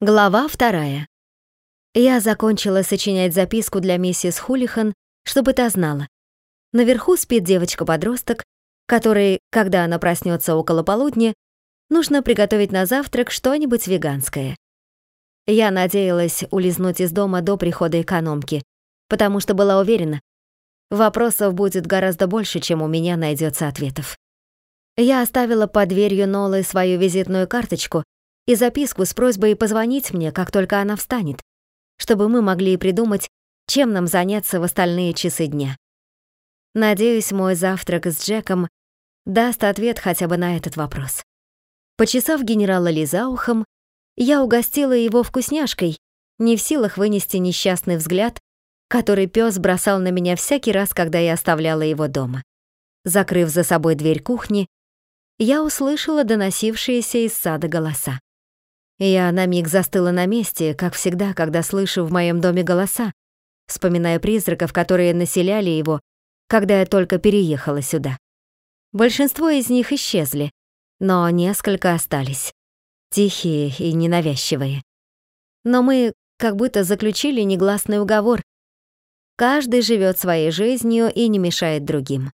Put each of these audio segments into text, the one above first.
Глава вторая. Я закончила сочинять записку для миссис Хулихан, чтобы та знала. Наверху спит девочка-подросток, которой, когда она проснется около полудня, нужно приготовить на завтрак что-нибудь веганское. Я надеялась улизнуть из дома до прихода экономки, потому что была уверена, вопросов будет гораздо больше, чем у меня найдется ответов. Я оставила под дверью Нолы свою визитную карточку и записку с просьбой позвонить мне, как только она встанет, чтобы мы могли придумать, чем нам заняться в остальные часы дня. Надеюсь, мой завтрак с Джеком даст ответ хотя бы на этот вопрос. Почесав генерала Ли за ухом, я угостила его вкусняшкой, не в силах вынести несчастный взгляд, который пес бросал на меня всякий раз, когда я оставляла его дома. Закрыв за собой дверь кухни, я услышала доносившиеся из сада голоса. Я на миг застыла на месте, как всегда, когда слышу в моем доме голоса, вспоминая призраков, которые населяли его, когда я только переехала сюда. Большинство из них исчезли, но несколько остались, тихие и ненавязчивые. Но мы как будто заключили негласный уговор. Каждый живет своей жизнью и не мешает другим.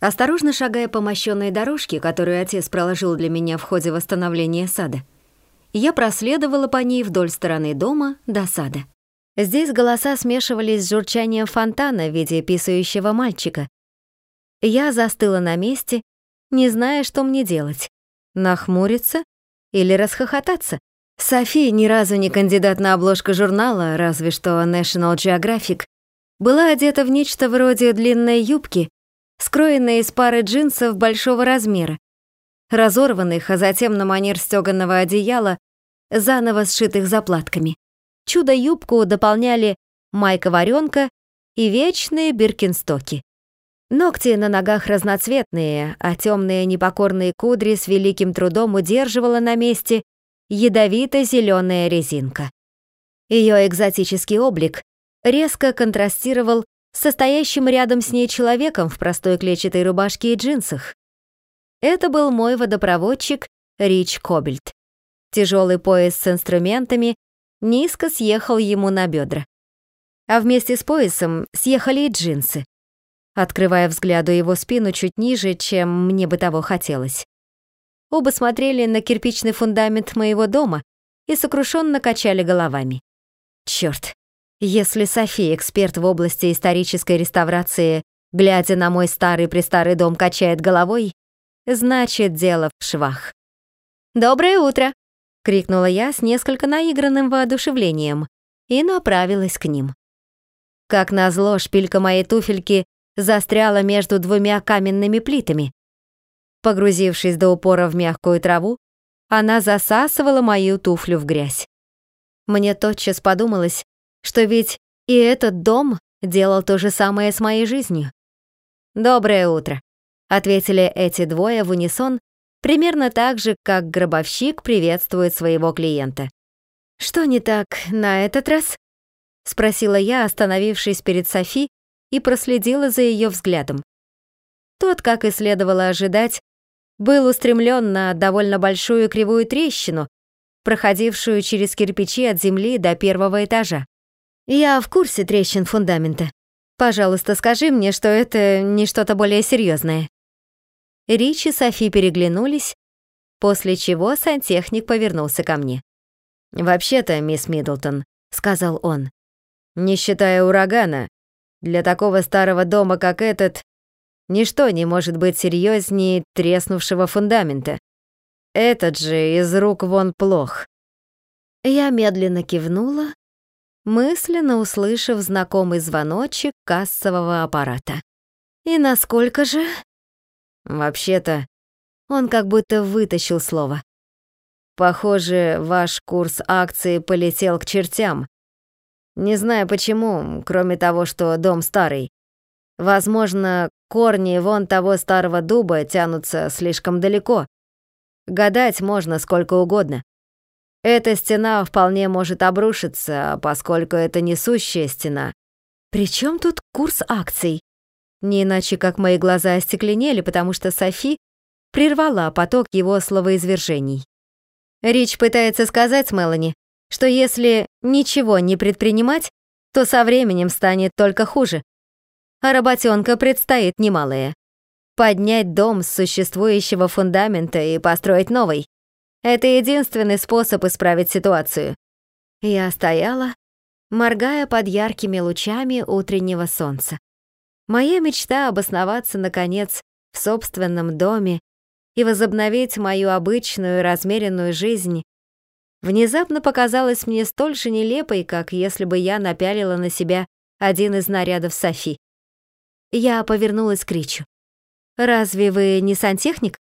Осторожно шагая по мощенной дорожке, которую отец проложил для меня в ходе восстановления сада, я проследовала по ней вдоль стороны дома до сада. Здесь голоса смешивались с журчанием фонтана в виде писающего мальчика. Я застыла на месте, не зная, что мне делать. Нахмуриться или расхохотаться? София, ни разу не кандидат на обложку журнала, разве что National Geographic, была одета в нечто вроде длинной юбки, скроенной из пары джинсов большого размера, разорванных, а затем на манер стёганого одеяла, заново сшитых заплатками. Чудо-юбку дополняли майка-варёнка и вечные биркинстоки. Ногти на ногах разноцветные, а темные непокорные кудри с великим трудом удерживала на месте ядовито-зеленая резинка. Ее экзотический облик резко контрастировал с состоящим рядом с ней человеком в простой клетчатой рубашке и джинсах. Это был мой водопроводчик Рич Кобельт. Тяжелый пояс с инструментами низко съехал ему на бедра. А вместе с поясом съехали и джинсы, открывая взгляду его спину чуть ниже, чем мне бы того хотелось. Оба смотрели на кирпичный фундамент моего дома и сокрушенно качали головами. Черт, если София, эксперт в области исторической реставрации, глядя на мой старый-престарый дом, качает головой, значит, дело в швах. «Доброе утро!» — крикнула я с несколько наигранным воодушевлением и направилась к ним. Как назло, шпилька моей туфельки застряла между двумя каменными плитами. Погрузившись до упора в мягкую траву, она засасывала мою туфлю в грязь. Мне тотчас подумалось, что ведь и этот дом делал то же самое с моей жизнью. «Доброе утро», — ответили эти двое в унисон примерно так же, как гробовщик приветствует своего клиента. «Что не так на этот раз?» — спросила я, остановившись перед Софи и проследила за ее взглядом. Тот, как и следовало ожидать, был устремлен на довольно большую кривую трещину, проходившую через кирпичи от земли до первого этажа. «Я в курсе трещин фундамента. Пожалуйста, скажи мне, что это не что-то более серьезное. Рич и Софи переглянулись, после чего сантехник повернулся ко мне. «Вообще-то, мисс Миддлтон», — сказал он, «не считая урагана, для такого старого дома, как этот, ничто не может быть серьезнее треснувшего фундамента. Этот же из рук вон плох». Я медленно кивнула, мысленно услышав знакомый звоночек кассового аппарата. «И насколько же?» Вообще-то, он как будто вытащил слово. Похоже, ваш курс акции полетел к чертям. Не знаю почему, кроме того, что дом старый. Возможно, корни вон того старого дуба тянутся слишком далеко. Гадать можно сколько угодно. Эта стена вполне может обрушиться, поскольку это несущая стена. При тут курс акций? Не иначе, как мои глаза остекленели, потому что Софи прервала поток его словоизвержений. Рич пытается сказать Мелани, что если ничего не предпринимать, то со временем станет только хуже. А работенка предстоит немалая. Поднять дом с существующего фундамента и построить новый. Это единственный способ исправить ситуацию. Я стояла, моргая под яркими лучами утреннего солнца. Моя мечта обосноваться, наконец, в собственном доме и возобновить мою обычную размеренную жизнь внезапно показалась мне столь же нелепой, как если бы я напялила на себя один из нарядов Софи. Я повернулась к Ричу. «Разве вы не сантехник?»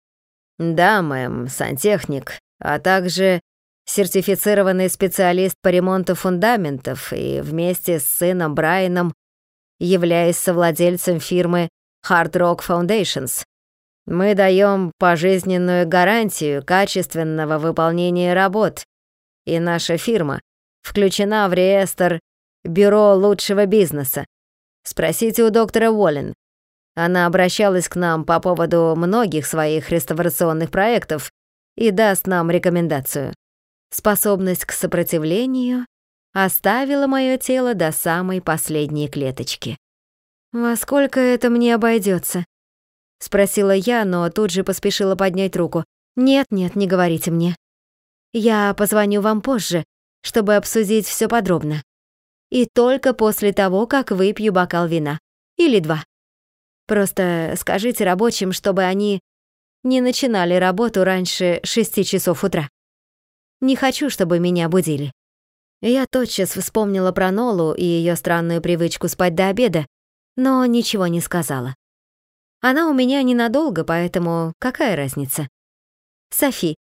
«Да, мэм, сантехник, а также сертифицированный специалист по ремонту фундаментов и вместе с сыном Брайаном являюсь совладельцем фирмы Hard Rock Foundations. Мы даем пожизненную гарантию качественного выполнения работ, и наша фирма включена в реестр Бюро лучшего бизнеса. Спросите у доктора Уоллен. Она обращалась к нам по поводу многих своих реставрационных проектов и даст нам рекомендацию. Способность к сопротивлению оставила мое тело до самой последней клеточки. «Во сколько это мне обойдется? Спросила я, но тут же поспешила поднять руку. «Нет-нет, не говорите мне. Я позвоню вам позже, чтобы обсудить все подробно. И только после того, как выпью бокал вина. Или два. Просто скажите рабочим, чтобы они не начинали работу раньше шести часов утра. Не хочу, чтобы меня будили. Я тотчас вспомнила про Нолу и ее странную привычку спать до обеда, но ничего не сказала. Она у меня ненадолго, поэтому какая разница? Софи,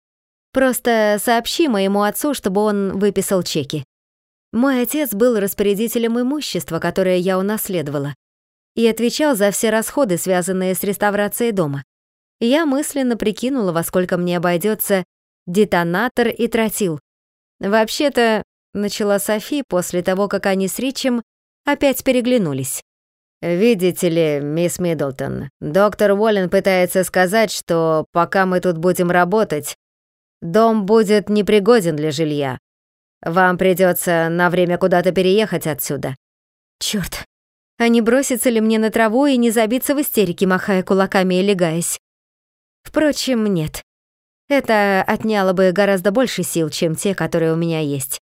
просто сообщи моему отцу, чтобы он выписал чеки. Мой отец был распорядителем имущества, которое я унаследовала, и отвечал за все расходы, связанные с реставрацией дома. Я мысленно прикинула, во сколько мне обойдется детонатор и тротил. Вообще-то, начала Софи после того, как они с Ричем опять переглянулись. «Видите ли, мисс Миддлтон, доктор Уоллен пытается сказать, что пока мы тут будем работать, дом будет непригоден для жилья. Вам придется на время куда-то переехать отсюда». Черт, а не бросится ли мне на траву и не забиться в истерике, махая кулаками и легаясь? Впрочем, нет. Это отняло бы гораздо больше сил, чем те, которые у меня есть.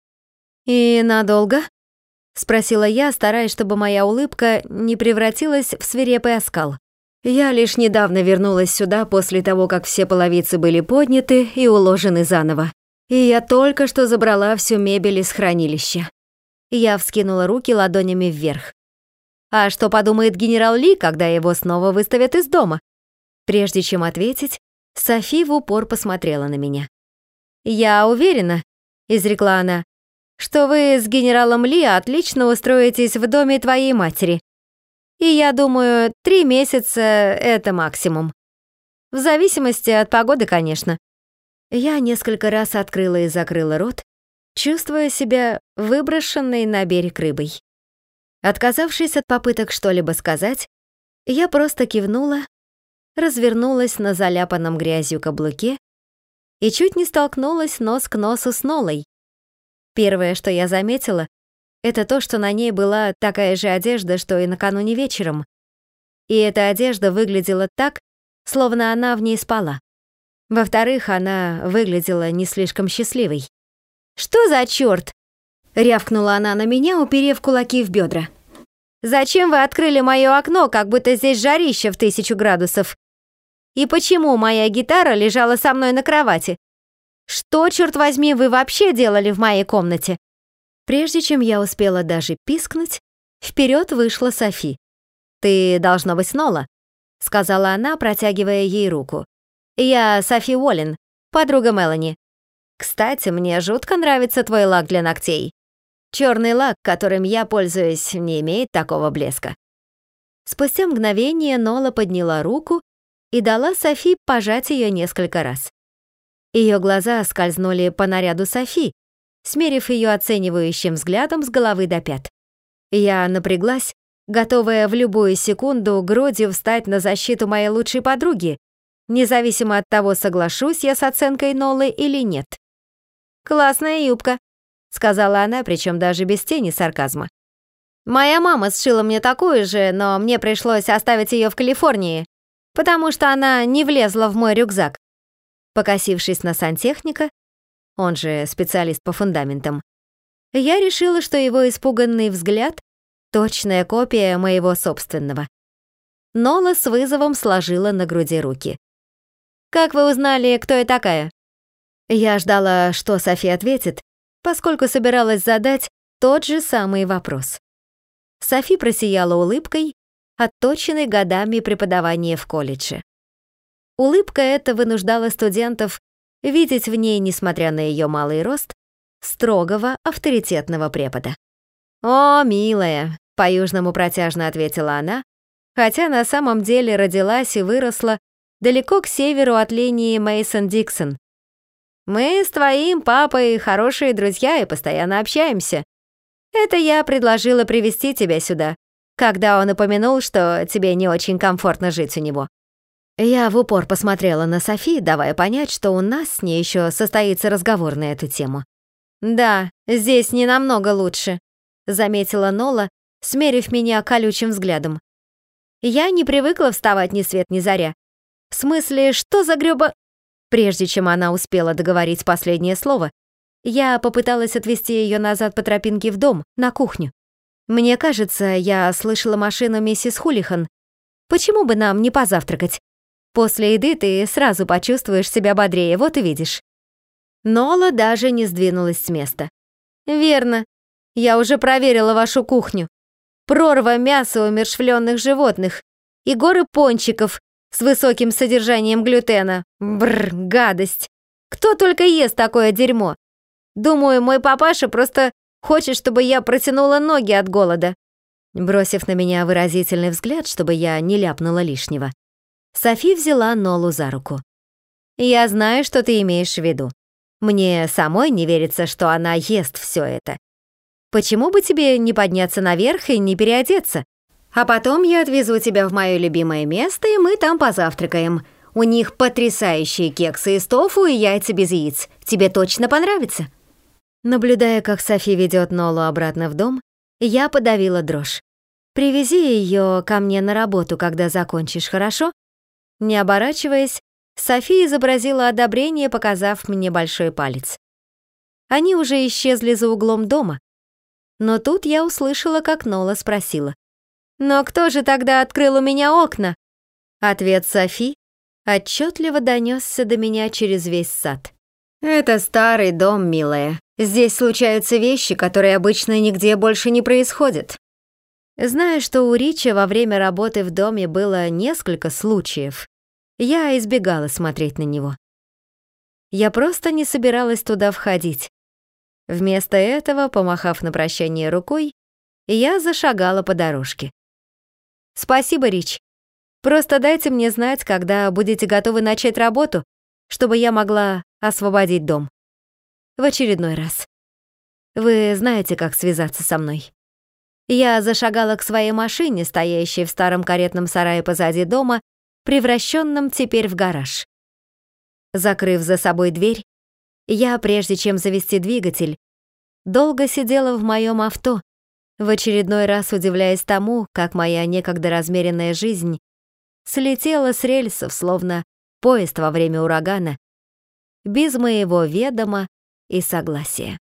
«И надолго?» — спросила я, стараясь, чтобы моя улыбка не превратилась в свирепый оскал. Я лишь недавно вернулась сюда после того, как все половицы были подняты и уложены заново. И я только что забрала всю мебель из хранилища. Я вскинула руки ладонями вверх. А что подумает генерал Ли, когда его снова выставят из дома? Прежде чем ответить, Софи в упор посмотрела на меня. «Я уверена», — изрекла она, «что вы с генералом Ли отлично устроитесь в доме твоей матери. И я думаю, три месяца — это максимум. В зависимости от погоды, конечно». Я несколько раз открыла и закрыла рот, чувствуя себя выброшенной на берег рыбой. Отказавшись от попыток что-либо сказать, я просто кивнула развернулась на заляпанном грязью каблуке и чуть не столкнулась нос к носу с Нолой. Первое, что я заметила, это то, что на ней была такая же одежда, что и накануне вечером. И эта одежда выглядела так, словно она в ней спала. Во-вторых, она выглядела не слишком счастливой. «Что за чёрт?» — рявкнула она на меня, уперев кулаки в бедра. «Зачем вы открыли моё окно, как будто здесь жарище в тысячу градусов? И почему моя гитара лежала со мной на кровати? Что, черт возьми, вы вообще делали в моей комнате?» Прежде чем я успела даже пискнуть, вперед вышла Софи. «Ты должна быть Нола», — сказала она, протягивая ей руку. «Я Софи Уоллен, подруга Мелани. Кстати, мне жутко нравится твой лак для ногтей. Черный лак, которым я пользуюсь, не имеет такого блеска». Спустя мгновение Нола подняла руку и дала Софи пожать ее несколько раз. Ее глаза скользнули по наряду Софи, смерив ее оценивающим взглядом с головы до пят. Я напряглась, готовая в любую секунду грудью встать на защиту моей лучшей подруги, независимо от того, соглашусь я с оценкой Нолы или нет. «Классная юбка», — сказала она, причем даже без тени сарказма. «Моя мама сшила мне такую же, но мне пришлось оставить ее в Калифорнии, потому что она не влезла в мой рюкзак». Покосившись на сантехника, он же специалист по фундаментам, я решила, что его испуганный взгляд — точная копия моего собственного. Нола с вызовом сложила на груди руки. «Как вы узнали, кто я такая?» Я ждала, что Софи ответит, поскольку собиралась задать тот же самый вопрос. Софи просияла улыбкой, отточенной годами преподавания в колледже. Улыбка эта вынуждала студентов видеть в ней, несмотря на ее малый рост, строгого, авторитетного препода. «О, милая!» — по-южному протяжно ответила она, хотя на самом деле родилась и выросла далеко к северу от линии Мейсон Диксон. «Мы с твоим папой хорошие друзья и постоянно общаемся. Это я предложила привести тебя сюда, когда он упомянул, что тебе не очень комфортно жить у него». Я в упор посмотрела на Софи, давая понять, что у нас с ней еще состоится разговор на эту тему. «Да, здесь не намного лучше», — заметила Нола, смерив меня колючим взглядом. «Я не привыкла вставать ни свет ни заря. В смысле, что за грёба...» Прежде чем она успела договорить последнее слово, я попыталась отвести ее назад по тропинке в дом, на кухню. Мне кажется, я слышала машину миссис Хулихан. Почему бы нам не позавтракать? После еды ты сразу почувствуешь себя бодрее, вот и видишь. Нола даже не сдвинулась с места. «Верно. Я уже проверила вашу кухню. Прорва мяса умершвленных животных и горы пончиков с высоким содержанием глютена. Бррр, гадость. Кто только ест такое дерьмо? Думаю, мой папаша просто хочет, чтобы я протянула ноги от голода». Бросив на меня выразительный взгляд, чтобы я не ляпнула лишнего, Софи взяла Нолу за руку. «Я знаю, что ты имеешь в виду. Мне самой не верится, что она ест все это. Почему бы тебе не подняться наверх и не переодеться? А потом я отвезу тебя в мое любимое место, и мы там позавтракаем. У них потрясающие кексы из тофу и яйца без яиц. Тебе точно понравится». Наблюдая, как Софи ведет Нолу обратно в дом, я подавила дрожь. «Привези ее ко мне на работу, когда закончишь, хорошо?» Не оборачиваясь, София изобразила одобрение, показав мне большой палец. Они уже исчезли за углом дома. Но тут я услышала, как Нола спросила. «Но кто же тогда открыл у меня окна?» Ответ Софи отчетливо донесся до меня через весь сад. «Это старый дом, милая. Здесь случаются вещи, которые обычно нигде больше не происходят». Зная, что у Ричи во время работы в доме было несколько случаев, я избегала смотреть на него. Я просто не собиралась туда входить. Вместо этого, помахав на прощание рукой, я зашагала по дорожке. «Спасибо, Рич. Просто дайте мне знать, когда будете готовы начать работу, чтобы я могла освободить дом. В очередной раз. Вы знаете, как связаться со мной». Я зашагала к своей машине, стоящей в старом каретном сарае позади дома, превращенном теперь в гараж. Закрыв за собой дверь, я, прежде чем завести двигатель, долго сидела в моем авто, в очередной раз удивляясь тому, как моя некогда размеренная жизнь слетела с рельсов, словно поезд во время урагана, без моего ведома и согласия.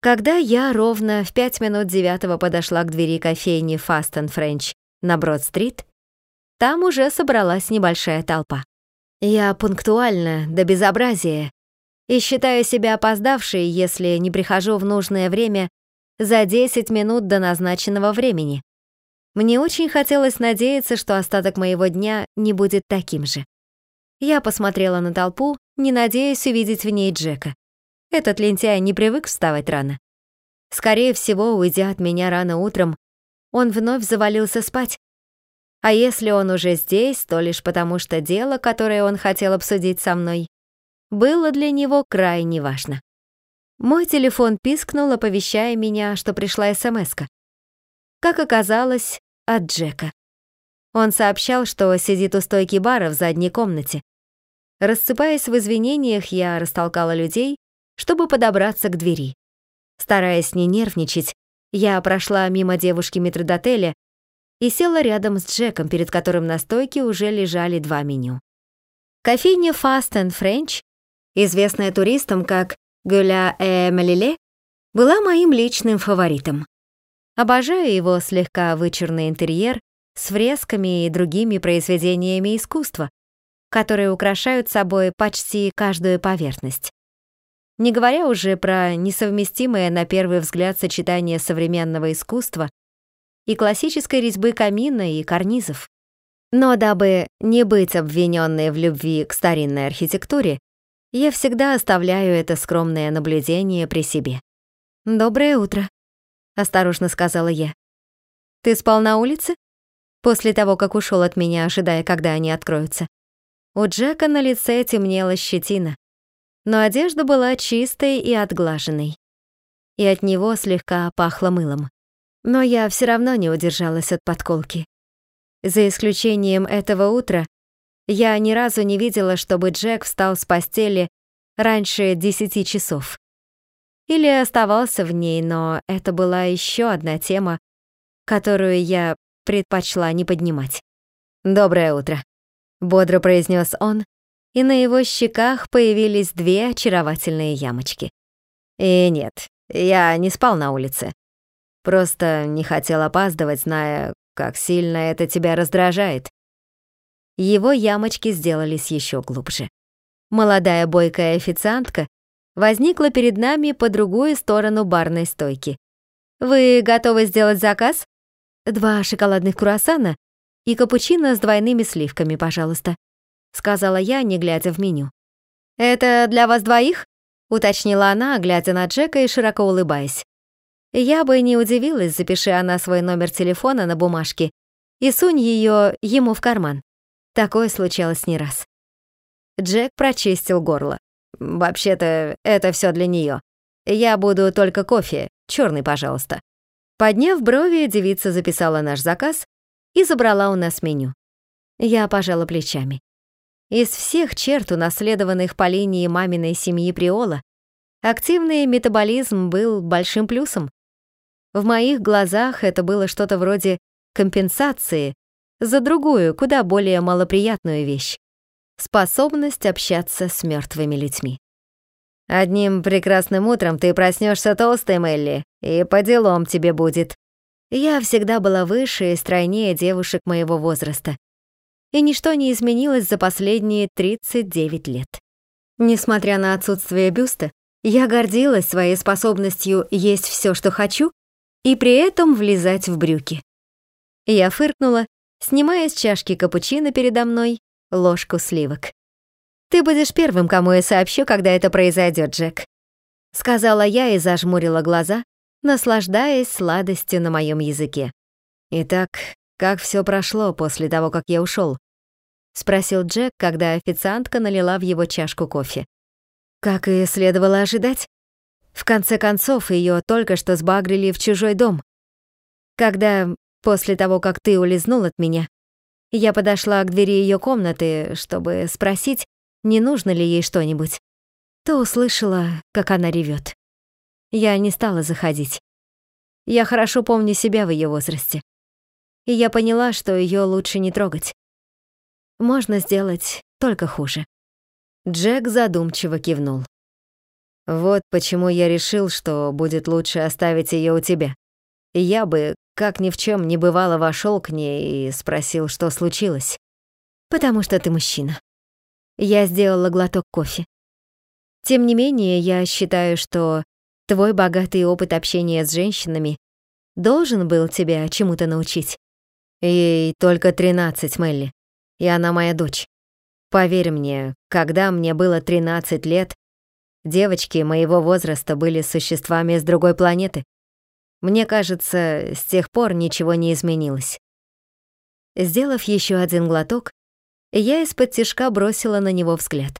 Когда я ровно в пять минут девятого подошла к двери кофейни Fast and French на Брод-стрит, там уже собралась небольшая толпа. Я пунктуальна до безобразия и считаю себя опоздавшей, если не прихожу в нужное время за 10 минут до назначенного времени. Мне очень хотелось надеяться, что остаток моего дня не будет таким же. Я посмотрела на толпу, не надеясь увидеть в ней Джека. Этот лентяй не привык вставать рано. Скорее всего, уйдя от меня рано утром, он вновь завалился спать, а если он уже здесь, то лишь потому, что дело, которое он хотел обсудить со мной, было для него крайне важно. Мой телефон пискнул, оповещая меня, что пришла смс -ка. Как оказалось, от Джека. Он сообщал, что сидит у стойки бара в задней комнате. Рассыпаясь в извинениях, я растолкала людей, чтобы подобраться к двери. Стараясь не нервничать, я прошла мимо девушки метрдотеля и села рядом с Джеком, перед которым на стойке уже лежали два меню. Кофейня Fast and French, известная туристам как Гуля э Малиле, была моим личным фаворитом. Обожаю его слегка вычурный интерьер с фресками и другими произведениями искусства, которые украшают собой почти каждую поверхность. Не говоря уже про несовместимое на первый взгляд сочетание современного искусства и классической резьбы камина и карнизов. Но дабы не быть обвиненной в любви к старинной архитектуре, я всегда оставляю это скромное наблюдение при себе. «Доброе утро», — осторожно сказала я. «Ты спал на улице?» После того, как ушел от меня, ожидая, когда они откроются. У Джека на лице темнела щетина, но одежда была чистой и отглаженной. И от него слегка пахло мылом. Но я все равно не удержалась от подколки. За исключением этого утра, я ни разу не видела, чтобы Джек встал с постели раньше десяти часов или оставался в ней, но это была еще одна тема, которую я предпочла не поднимать. «Доброе утро», — бодро произнес он, и на его щеках появились две очаровательные ямочки. «И нет, я не спал на улице. Просто не хотел опаздывать, зная, как сильно это тебя раздражает». Его ямочки сделались еще глубже. Молодая бойкая официантка возникла перед нами по другую сторону барной стойки. «Вы готовы сделать заказ?» «Два шоколадных круассана и капучино с двойными сливками, пожалуйста», сказала я, не глядя в меню. «Это для вас двоих?» уточнила она, глядя на Джека и широко улыбаясь. Я бы не удивилась, запиши она свой номер телефона на бумажке и сунь ее ему в карман. Такое случалось не раз. Джек прочистил горло. Вообще-то, это все для нее. Я буду только кофе, черный, пожалуйста. Подняв брови, девица записала наш заказ и забрала у нас меню. Я пожала плечами. Из всех черт, унаследованных по линии маминой семьи Приола, активный метаболизм был большим плюсом. В моих глазах это было что-то вроде компенсации за другую, куда более малоприятную вещь способность общаться с мертвыми людьми. Одним прекрасным утром ты проснешься толстой, Мелли, и по делам тебе будет. Я всегда была выше и стройнее девушек моего возраста. И ничто не изменилось за последние 39 лет. Несмотря на отсутствие бюста, я гордилась своей способностью есть все, что хочу, и при этом влезать в брюки. Я фыркнула, снимая с чашки капучино передо мной ложку сливок. «Ты будешь первым, кому я сообщу, когда это произойдет, Джек», сказала я и зажмурила глаза, наслаждаясь сладостью на моем языке. «Итак, как все прошло после того, как я ушел? спросил Джек, когда официантка налила в его чашку кофе. Как и следовало ожидать. В конце концов, ее только что сбагрили в чужой дом. Когда, после того, как ты улизнул от меня, я подошла к двери ее комнаты, чтобы спросить, не нужно ли ей что-нибудь. То услышала, как она ревет. Я не стала заходить. Я хорошо помню себя в ее возрасте. И я поняла, что ее лучше не трогать. Можно сделать только хуже. Джек задумчиво кивнул. Вот почему я решил, что будет лучше оставить ее у тебя. Я бы, как ни в чем не бывало, вошел к ней и спросил, что случилось. «Потому что ты мужчина». Я сделала глоток кофе. Тем не менее, я считаю, что твой богатый опыт общения с женщинами должен был тебя чему-то научить. Ей только 13, Мелли, и она моя дочь. Поверь мне, когда мне было 13 лет, девочки моего возраста были существами с другой планеты. Мне кажется, с тех пор ничего не изменилось. Сделав еще один глоток, я из-под тишка бросила на него взгляд.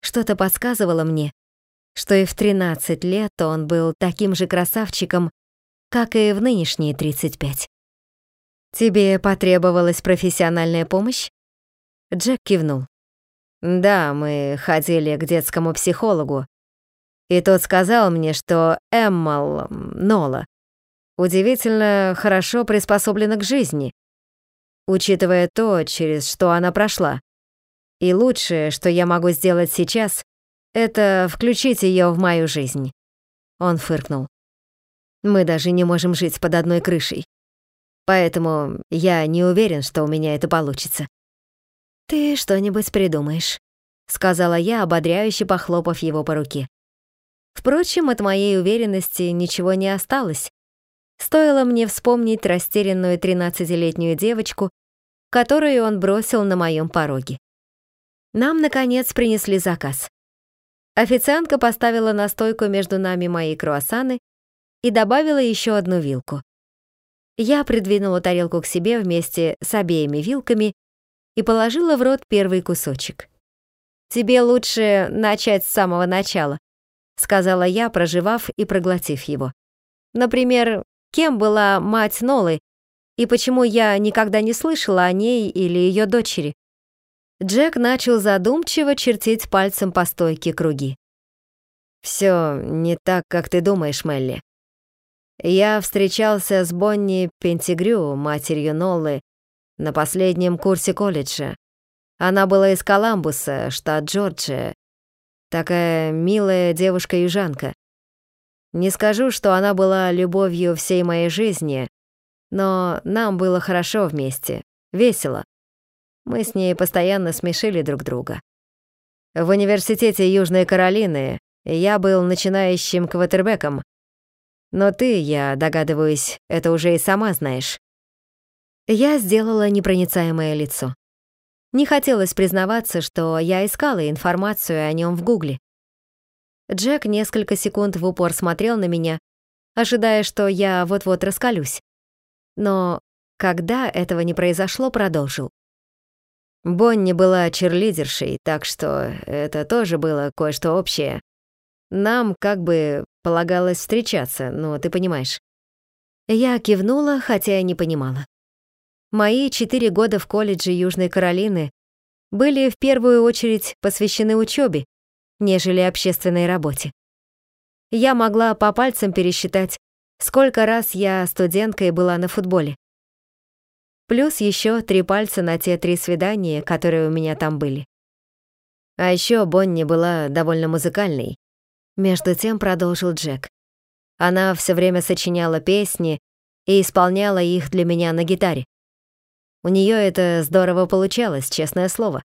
Что-то подсказывало мне, что и в 13 лет он был таким же красавчиком, как и в нынешние 35. «Тебе потребовалась профессиональная помощь?» Джек кивнул. «Да, мы ходили к детскому психологу. И тот сказал мне, что Эммал, Нола, удивительно хорошо приспособлена к жизни, учитывая то, через что она прошла. И лучшее, что я могу сделать сейчас, это включить ее в мою жизнь. Он фыркнул. Мы даже не можем жить под одной крышей. Поэтому я не уверен, что у меня это получится. Ты что-нибудь придумаешь, сказала я, ободряюще похлопав его по руке. Впрочем, от моей уверенности ничего не осталось. Стоило мне вспомнить растерянную тринадцатилетнюю девочку, которую он бросил на моем пороге. Нам, наконец, принесли заказ. Официантка поставила на стойку между нами мои круассаны и добавила еще одну вилку. Я придвинула тарелку к себе вместе с обеими вилками и положила в рот первый кусочек. «Тебе лучше начать с самого начала», — сказала я, проживав и проглотив его. «Например, кем была мать Нолы и почему я никогда не слышала о ней или ее дочери?» Джек начал задумчиво чертить пальцем по стойке круги. «Всё не так, как ты думаешь, Мелли. Я встречался с Бонни Пентигрю, матерью Ноллы, на последнем курсе колледжа. Она была из Коламбуса, штат Джорджия. Такая милая девушка-южанка. Не скажу, что она была любовью всей моей жизни, но нам было хорошо вместе, весело. Мы с ней постоянно смешили друг друга. В университете Южной Каролины я был начинающим квотербеком, но ты, я догадываюсь, это уже и сама знаешь. Я сделала непроницаемое лицо. Не хотелось признаваться, что я искала информацию о нем в Гугле. Джек несколько секунд в упор смотрел на меня, ожидая, что я вот-вот раскалюсь. Но когда этого не произошло, продолжил. Бонни была черлидершей, так что это тоже было кое-что общее. Нам как бы полагалось встречаться, но ты понимаешь. Я кивнула, хотя и не понимала. Мои четыре года в колледже Южной Каролины были в первую очередь посвящены учебе, нежели общественной работе. Я могла по пальцам пересчитать, сколько раз я студенткой была на футболе. Плюс еще три пальца на те три свидания, которые у меня там были. А еще Бонни была довольно музыкальной. Между тем продолжил Джек. Она все время сочиняла песни и исполняла их для меня на гитаре. У нее это здорово получалось, честное слово.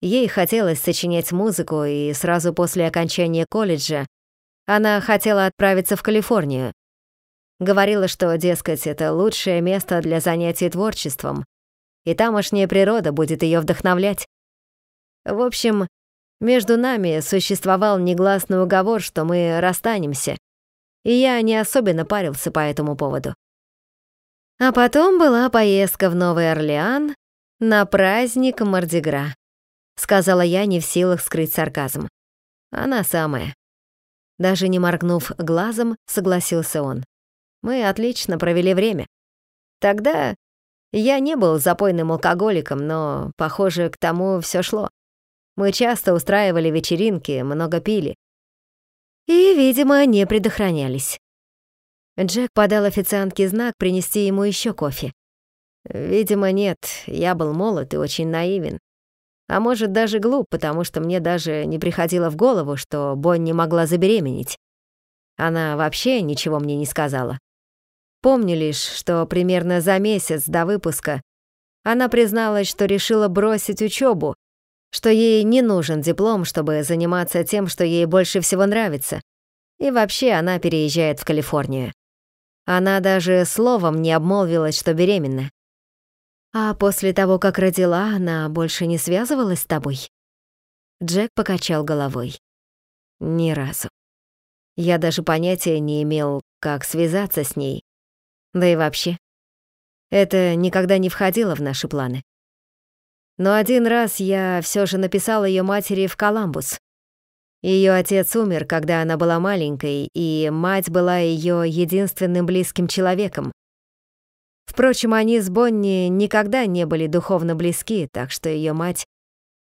Ей хотелось сочинять музыку, и сразу после окончания колледжа она хотела отправиться в Калифорнию, Говорила, что, дескать, это лучшее место для занятий творчеством, и тамошняя природа будет ее вдохновлять. В общем, между нами существовал негласный уговор, что мы расстанемся, и я не особенно парился по этому поводу. А потом была поездка в Новый Орлеан на праздник Мардигра, сказала я, не в силах скрыть сарказм. Она самая. Даже не моргнув глазом, согласился он. Мы отлично провели время. Тогда я не был запойным алкоголиком, но, похоже, к тому все шло. Мы часто устраивали вечеринки, много пили. И, видимо, не предохранялись. Джек подал официантке знак принести ему еще кофе. Видимо, нет, я был молод и очень наивен. А может, даже глуп, потому что мне даже не приходило в голову, что Бонни могла забеременеть. Она вообще ничего мне не сказала. Помню лишь, что примерно за месяц до выпуска она призналась, что решила бросить учебу, что ей не нужен диплом, чтобы заниматься тем, что ей больше всего нравится. И вообще она переезжает в Калифорнию. Она даже словом не обмолвилась, что беременна. А после того, как родила, она больше не связывалась с тобой? Джек покачал головой. Ни разу. Я даже понятия не имел, как связаться с ней, да и вообще, это никогда не входило в наши планы. Но один раз я все же написал ее матери в Коламбус. Ее отец умер, когда она была маленькой, и мать была ее единственным близким человеком. Впрочем, они с Бонни никогда не были духовно близки, так что ее мать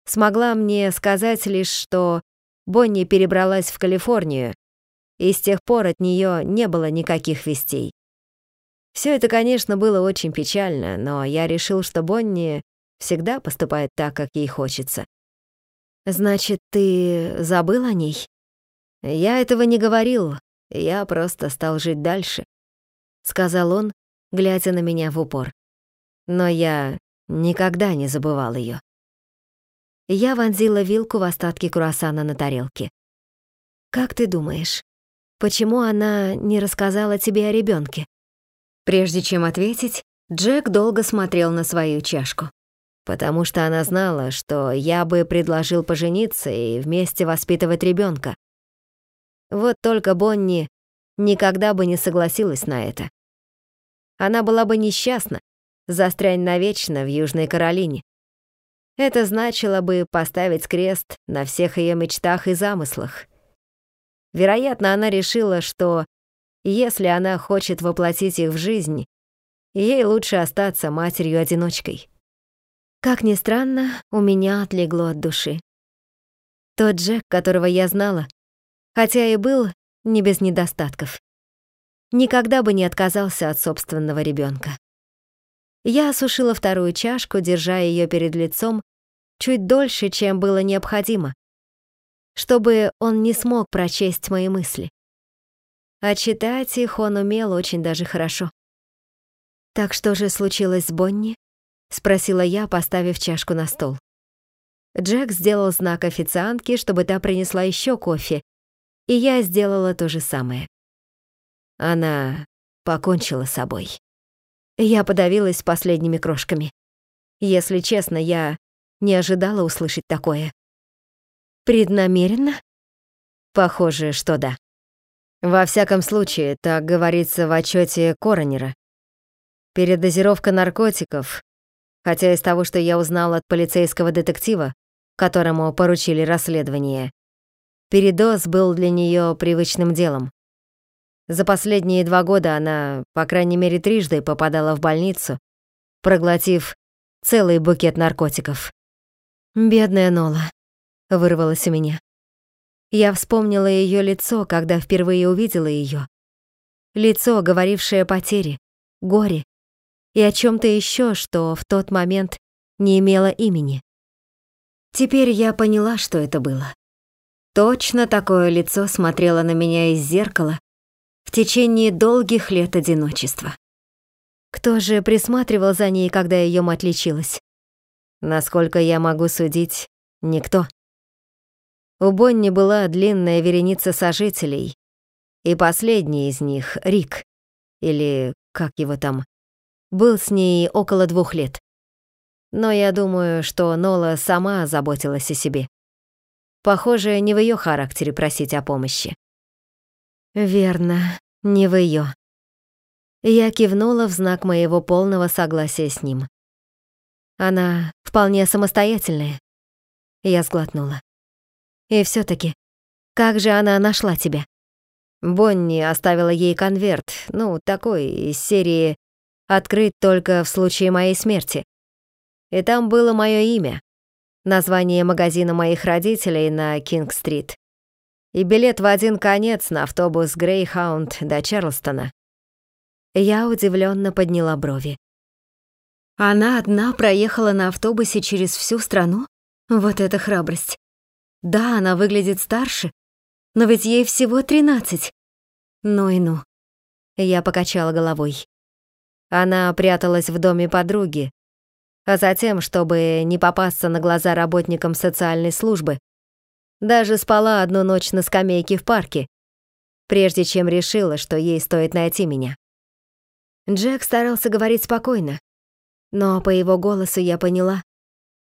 смогла мне сказать лишь, что Бонни перебралась в Калифорнию, и с тех пор от нее не было никаких вестей. Все это, конечно, было очень печально, но я решил, что Бонни всегда поступает так, как ей хочется. «Значит, ты забыл о ней?» «Я этого не говорил, я просто стал жить дальше», — сказал он, глядя на меня в упор. Но я никогда не забывал ее. Я вонзила вилку в остатки круассана на тарелке. «Как ты думаешь, почему она не рассказала тебе о ребенке? Прежде чем ответить, Джек долго смотрел на свою чашку. Потому что она знала, что я бы предложил пожениться и вместе воспитывать ребенка. Вот только Бонни никогда бы не согласилась на это. Она была бы несчастна, застрянь навечно в Южной Каролине. Это значило бы поставить крест на всех ее мечтах и замыслах. Вероятно, она решила, что если она хочет воплотить их в жизнь, ей лучше остаться матерью-одиночкой. Как ни странно, у меня отлегло от души. Тот Джек, которого я знала, хотя и был не без недостатков, никогда бы не отказался от собственного ребенка. Я осушила вторую чашку, держа ее перед лицом чуть дольше, чем было необходимо, чтобы он не смог прочесть мои мысли. А читать их он умел очень даже хорошо. «Так что же случилось с Бонни?» — спросила я, поставив чашку на стол. Джек сделал знак официантке, чтобы та принесла еще кофе, и я сделала то же самое. Она покончила с собой. Я подавилась последними крошками. Если честно, я не ожидала услышать такое. Преднамеренно? Похоже, что да. Во всяком случае, так говорится в отчете Коронера. Передозировка наркотиков, хотя из того, что я узнал от полицейского детектива, которому поручили расследование, передоз был для нее привычным делом. За последние два года она, по крайней мере, трижды попадала в больницу, проглотив целый букет наркотиков. «Бедная Нола», — вырвалась у меня. Я вспомнила ее лицо, когда впервые увидела ее. Лицо, говорившее о потере, горе и о чем то еще, что в тот момент не имело имени. Теперь я поняла, что это было. Точно такое лицо смотрело на меня из зеркала в течение долгих лет одиночества. Кто же присматривал за ней, когда ее мать? Насколько я могу судить, никто. У Бонни была длинная вереница сожителей, и последний из них, Рик, или как его там, был с ней около двух лет. Но я думаю, что Нола сама заботилась о себе. Похоже, не в ее характере просить о помощи. Верно, не в ее. Я кивнула в знак моего полного согласия с ним. Она вполне самостоятельная. Я сглотнула. И все таки как же она нашла тебя? Бонни оставила ей конверт, ну, такой, из серии «Открыть только в случае моей смерти». И там было мое имя, название магазина моих родителей на Кинг-стрит и билет в один конец на автобус Грейхаунд до Чарлстона. Я удивленно подняла брови. Она одна проехала на автобусе через всю страну? Вот это храбрость. Да, она выглядит старше, но ведь ей всего тринадцать. Ну и ну. Я покачала головой. Она пряталась в доме подруги, а затем, чтобы не попасться на глаза работникам социальной службы, даже спала одну ночь на скамейке в парке, прежде чем решила, что ей стоит найти меня. Джек старался говорить спокойно, но по его голосу я поняла,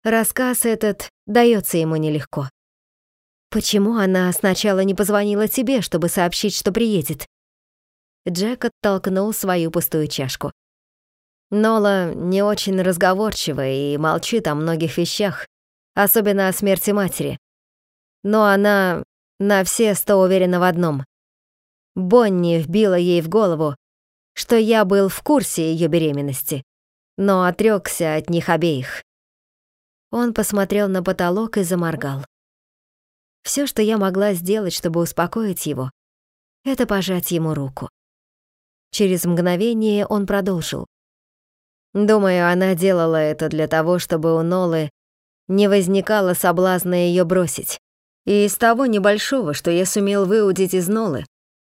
рассказ этот дается ему нелегко. Почему она сначала не позвонила тебе, чтобы сообщить, что приедет? Джек оттолкнул свою пустую чашку. Нола не очень разговорчива и молчит о многих вещах, особенно о смерти матери. Но она на все сто уверена в одном. Бонни вбила ей в голову, что я был в курсе ее беременности, но отрекся от них обеих. Он посмотрел на потолок и заморгал. Все, что я могла сделать, чтобы успокоить его, это пожать ему руку. Через мгновение он продолжил. Думаю, она делала это для того, чтобы у Нолы не возникало соблазна ее бросить. И из того небольшого, что я сумел выудить из Нолы,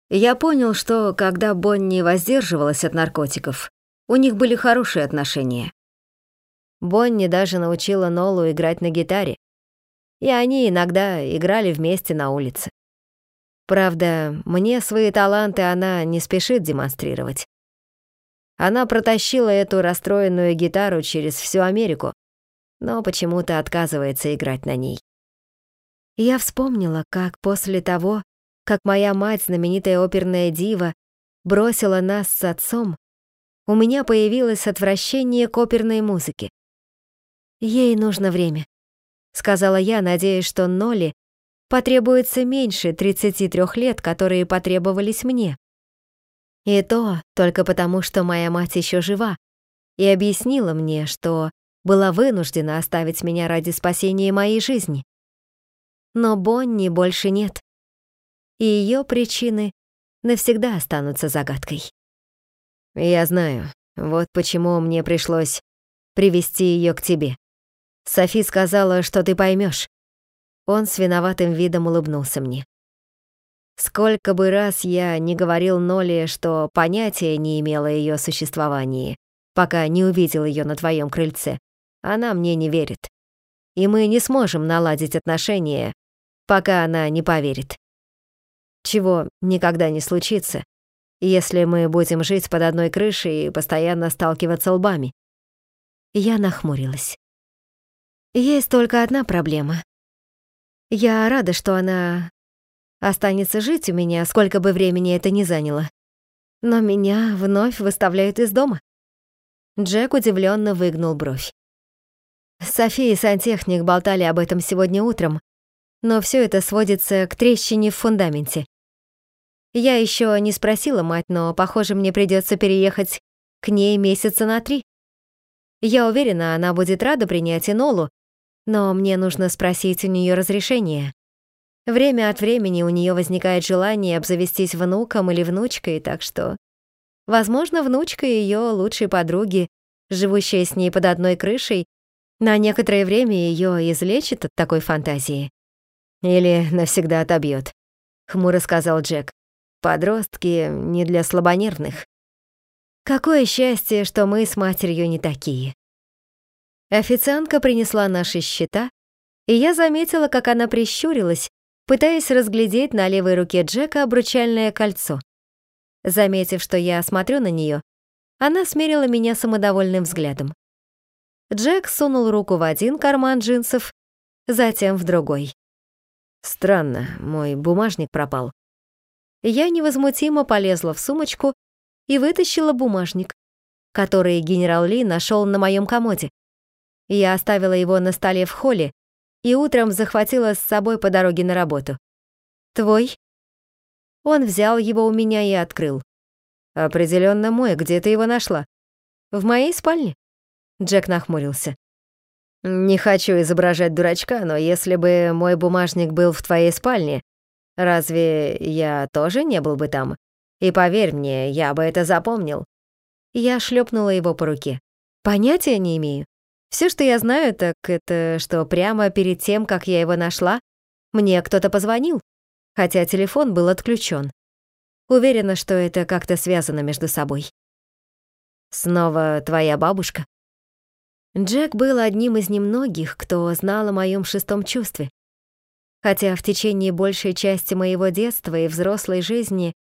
я понял, что когда Бонни воздерживалась от наркотиков, у них были хорошие отношения. Бонни даже научила Нолу играть на гитаре, и они иногда играли вместе на улице. Правда, мне свои таланты она не спешит демонстрировать. Она протащила эту расстроенную гитару через всю Америку, но почему-то отказывается играть на ней. Я вспомнила, как после того, как моя мать, знаменитая оперная дива, бросила нас с отцом, у меня появилось отвращение к оперной музыке. Ей нужно время, сказала я, надеясь, что Нолли потребуется меньше 33 лет, которые потребовались мне. И то только потому, что моя мать еще жива, и объяснила мне, что была вынуждена оставить меня ради спасения моей жизни. Но Бонни больше нет, и ее причины навсегда останутся загадкой. Я знаю, вот почему мне пришлось привести ее к тебе. Софи сказала, что ты поймешь. Он с виноватым видом улыбнулся мне. Сколько бы раз я не говорил Ноле, что понятия не имела ее существовании, пока не увидел ее на твоем крыльце, она мне не верит. И мы не сможем наладить отношения, пока она не поверит. Чего никогда не случится, если мы будем жить под одной крышей и постоянно сталкиваться лбами. Я нахмурилась. Есть только одна проблема. Я рада, что она останется жить у меня, сколько бы времени это ни заняло. Но меня вновь выставляют из дома. Джек удивленно выгнул бровь. София и сантехник болтали об этом сегодня утром, но все это сводится к трещине в фундаменте. Я еще не спросила мать, но, похоже, мне придется переехать к ней месяца на три. Я уверена, она будет рада принять Инолу, но мне нужно спросить у нее разрешение. Время от времени у нее возникает желание обзавестись внуком или внучкой, так что, возможно, внучка ее лучшей подруги, живущая с ней под одной крышей, на некоторое время ее излечит от такой фантазии. Или навсегда отобьет, хмуро сказал Джек. Подростки не для слабонервных. Какое счастье, что мы с матерью не такие. Официантка принесла наши счета, и я заметила, как она прищурилась, пытаясь разглядеть на левой руке Джека обручальное кольцо. Заметив, что я смотрю на нее, она смерила меня самодовольным взглядом. Джек сунул руку в один карман джинсов, затем в другой. «Странно, мой бумажник пропал». Я невозмутимо полезла в сумочку и вытащила бумажник, который генерал Ли нашел на моем комоде. Я оставила его на столе в холле и утром захватила с собой по дороге на работу. «Твой?» Он взял его у меня и открыл. «Определенно мой. Где ты его нашла?» «В моей спальне?» Джек нахмурился. «Не хочу изображать дурачка, но если бы мой бумажник был в твоей спальне, разве я тоже не был бы там? И поверь мне, я бы это запомнил». Я шлепнула его по руке. «Понятия не имею. Все, что я знаю, так это, что прямо перед тем, как я его нашла, мне кто-то позвонил, хотя телефон был отключен. Уверена, что это как-то связано между собой. Снова твоя бабушка? Джек был одним из немногих, кто знал о моем шестом чувстве. Хотя в течение большей части моего детства и взрослой жизни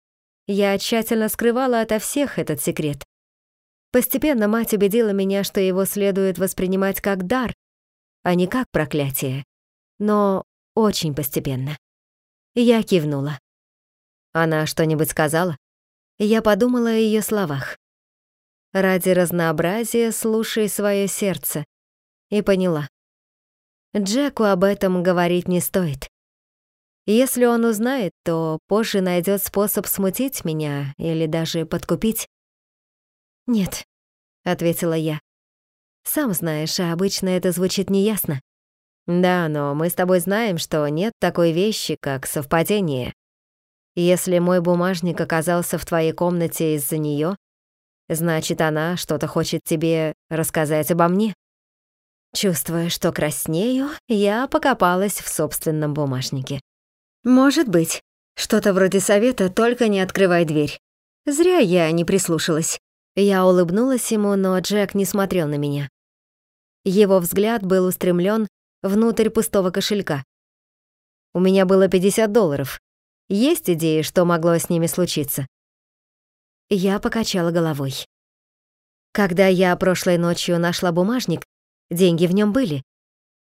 я тщательно скрывала ото всех этот секрет. Постепенно мать убедила меня, что его следует воспринимать как дар, а не как проклятие. Но очень постепенно. Я кивнула. Она что-нибудь сказала? Я подумала о ее словах. Ради разнообразия слушай свое сердце. И поняла. Джеку об этом говорить не стоит. Если он узнает, то позже найдет способ смутить меня или даже подкупить. «Нет», — ответила я. «Сам знаешь, а обычно это звучит неясно». Да, но мы с тобой знаем, что нет такой вещи, как совпадение. Если мой бумажник оказался в твоей комнате из-за нее, значит, она что-то хочет тебе рассказать обо мне. Чувствуя, что краснею, я покопалась в собственном бумажнике. Может быть, что-то вроде совета «только не открывай дверь». Зря я не прислушалась. Я улыбнулась ему, но Джек не смотрел на меня. Его взгляд был устремлен внутрь пустого кошелька. У меня было 50 долларов. Есть идеи, что могло с ними случиться? Я покачала головой. Когда я прошлой ночью нашла бумажник, деньги в нем были.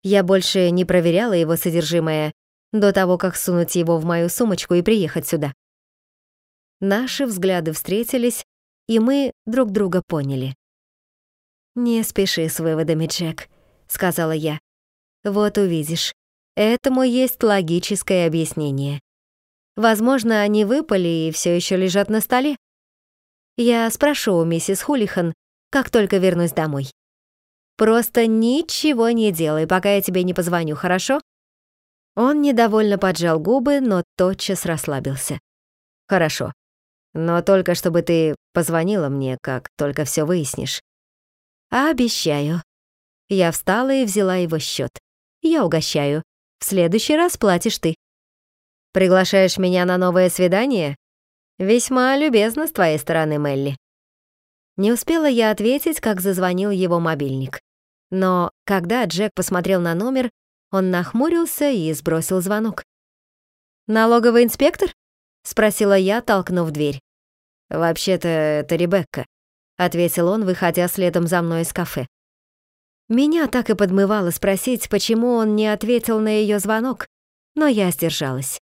Я больше не проверяла его содержимое до того, как сунуть его в мою сумочку и приехать сюда. Наши взгляды встретились, и мы друг друга поняли. «Не спеши с выводами, Джек», — сказала я. «Вот увидишь. Этому есть логическое объяснение. Возможно, они выпали и все еще лежат на столе. Я спрошу у миссис Хулихан, как только вернусь домой. Просто ничего не делай, пока я тебе не позвоню, хорошо?» Он недовольно поджал губы, но тотчас расслабился. «Хорошо. Но только чтобы ты позвонила мне, как только все выяснишь». «Обещаю». Я встала и взяла его счет. «Я угощаю. В следующий раз платишь ты». «Приглашаешь меня на новое свидание?» «Весьма любезно с твоей стороны, Мелли». Не успела я ответить, как зазвонил его мобильник. Но когда Джек посмотрел на номер, он нахмурился и сбросил звонок. «Налоговый инспектор?» — спросила я, толкнув дверь. «Вообще-то это Ребекка», — ответил он, выходя следом за мной из кафе. Меня так и подмывало спросить, почему он не ответил на ее звонок, но я сдержалась.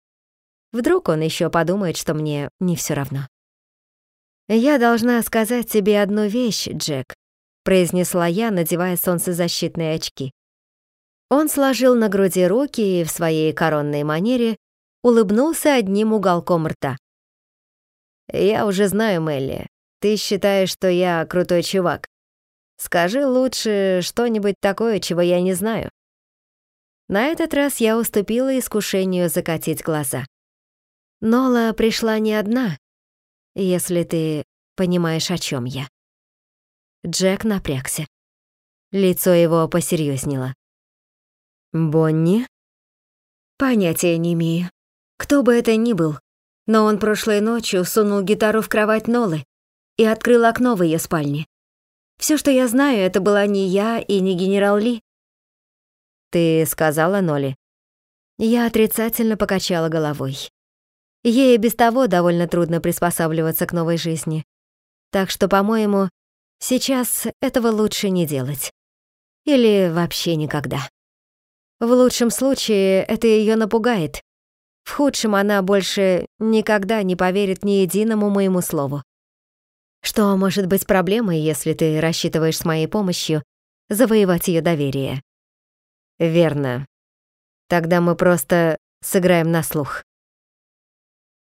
Вдруг он еще подумает, что мне не все равно. «Я должна сказать тебе одну вещь, Джек», произнесла я, надевая солнцезащитные очки. Он сложил на груди руки и в своей коронной манере улыбнулся одним уголком рта. «Я уже знаю, Мелли. Ты считаешь, что я крутой чувак. Скажи лучше что-нибудь такое, чего я не знаю». На этот раз я уступила искушению закатить глаза. Нола пришла не одна, если ты понимаешь, о чем я. Джек напрягся. Лицо его посерьезнело. «Бонни?» «Понятия не имею. Кто бы это ни был, но он прошлой ночью сунул гитару в кровать Нолы и открыл окно в ее спальне. Все, что я знаю, это была не я и не генерал Ли». «Ты сказала Ноле?» Я отрицательно покачала головой. Ей без того довольно трудно приспосабливаться к новой жизни. Так что, по-моему, Сейчас этого лучше не делать. Или вообще никогда. В лучшем случае это ее напугает. В худшем она больше никогда не поверит ни единому моему слову. Что может быть проблемой, если ты рассчитываешь с моей помощью завоевать ее доверие? Верно. Тогда мы просто сыграем на слух.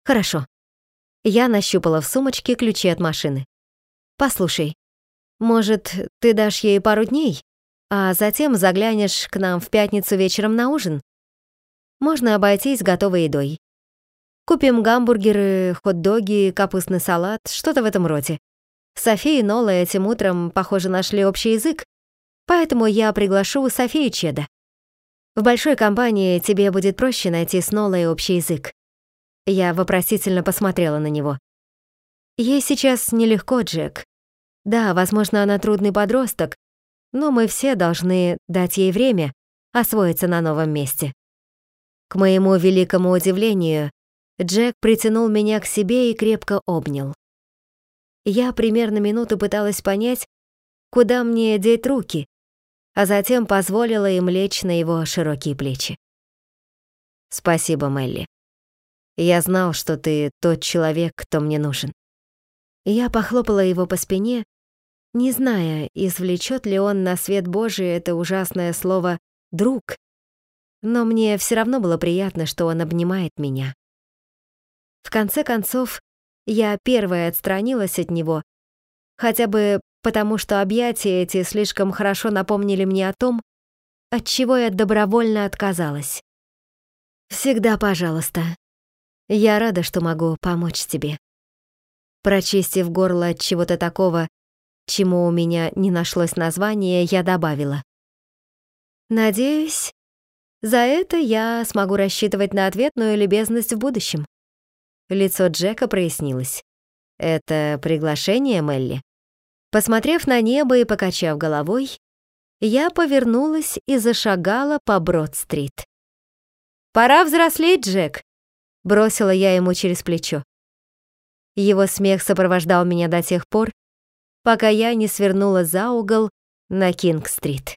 Хорошо. Я нащупала в сумочке ключи от машины. Послушай, может, ты дашь ей пару дней, а затем заглянешь к нам в пятницу вечером на ужин? Можно обойтись готовой едой. Купим гамбургеры, хот-доги, капустный салат, что-то в этом роде. София и Нола этим утром, похоже, нашли общий язык, поэтому я приглашу Софию Чеда. В большой компании тебе будет проще найти с Нолой общий язык. Я вопросительно посмотрела на него. Ей сейчас нелегко, Джек. Да, возможно, она трудный подросток, но мы все должны дать ей время освоиться на новом месте. К моему великому удивлению, Джек притянул меня к себе и крепко обнял. Я примерно минуту пыталась понять, куда мне деть руки, а затем позволила им лечь на его широкие плечи. «Спасибо, Мелли. Я знал, что ты тот человек, кто мне нужен». Я похлопала его по спине не зная, извлечет ли он на свет Божий это ужасное слово «друг», но мне все равно было приятно, что он обнимает меня. В конце концов, я первая отстранилась от него, хотя бы потому, что объятия эти слишком хорошо напомнили мне о том, от чего я добровольно отказалась. Всегда, пожалуйста. Я рада, что могу помочь тебе. Прочистив горло от чего-то такого, чему у меня не нашлось названия, я добавила. Надеюсь, за это я смогу рассчитывать на ответную любезность в будущем. Лицо Джека прояснилось. Это приглашение, Мелли? Посмотрев на небо и покачав головой, я повернулась и зашагала по Брод-стрит. «Пора взрослеть, Джек!» — бросила я ему через плечо. Его смех сопровождал меня до тех пор, пока я не свернула за угол на Кинг-стрит.